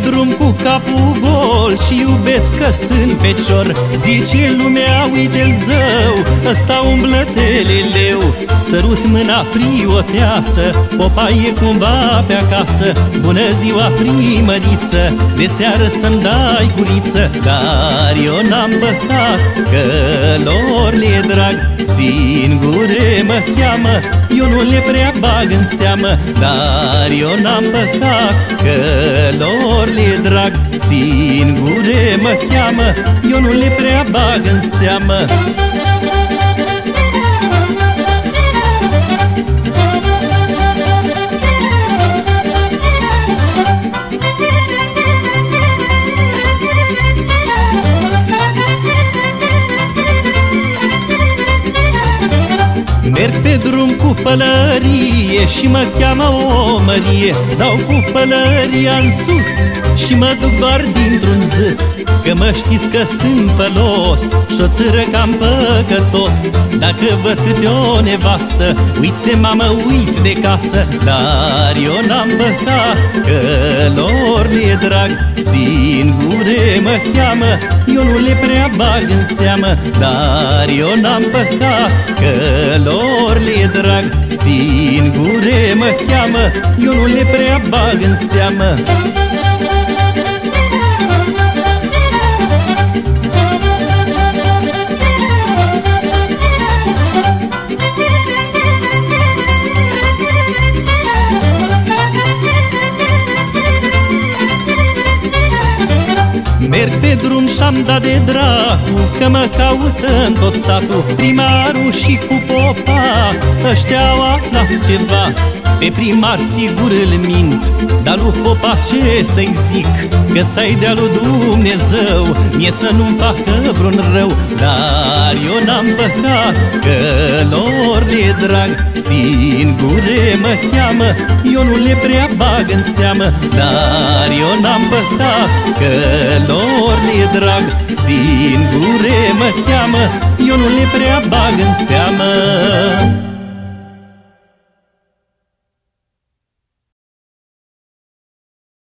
drum cu capul gol Și iubesc că sunt fecior. Zice lumea, uite-l zău Ăsta umblă teleleu Sărut mâna prioteasă Popa e cumva pe acasă. Bună ziua primăriță De seară să-mi dai guriță Dar eu n-am băcat Că lor le drag Singure mă cheamă Eu nu le prea bag în seamă Dar eu n-am păcat Că lor le drag. Singure mă cheamă Eu nu le prea bag în seamă drum cu pălărie și mă cheamă o mărie. Dau cu pălăria în sus și mă duc doar dintr-un zâs Că mă știți că sunt fălos și o țără cam păcătos. Dacă văd câte o nevastă, uite mamă, uit de casă Dar eu n-am băcat, că lor le drag. Singure mă cheamă, eu nu le prea bag în seamă Dar eu n-am păcat, că lor le drag. Singure mă cheamă, eu nu le prea bag în seamă. Merg pe drum și-am dat de dracu Că mă caută în tot satul Primarul și cu popa Ăștia au aflat ceva. Pe primar sigur îl mint Dar lui Popa ce să-i zic Că stai de-a lui Dumnezeu. Mie să nu-mi facă vreun rău Dar eu n-am păcat Că lor le drag. Singure mă cheamă Eu nu le prea bag în seamă Dar eu n-am păcat Că lor le drag. Singure mă cheamă Eu nu le prea bag în seamă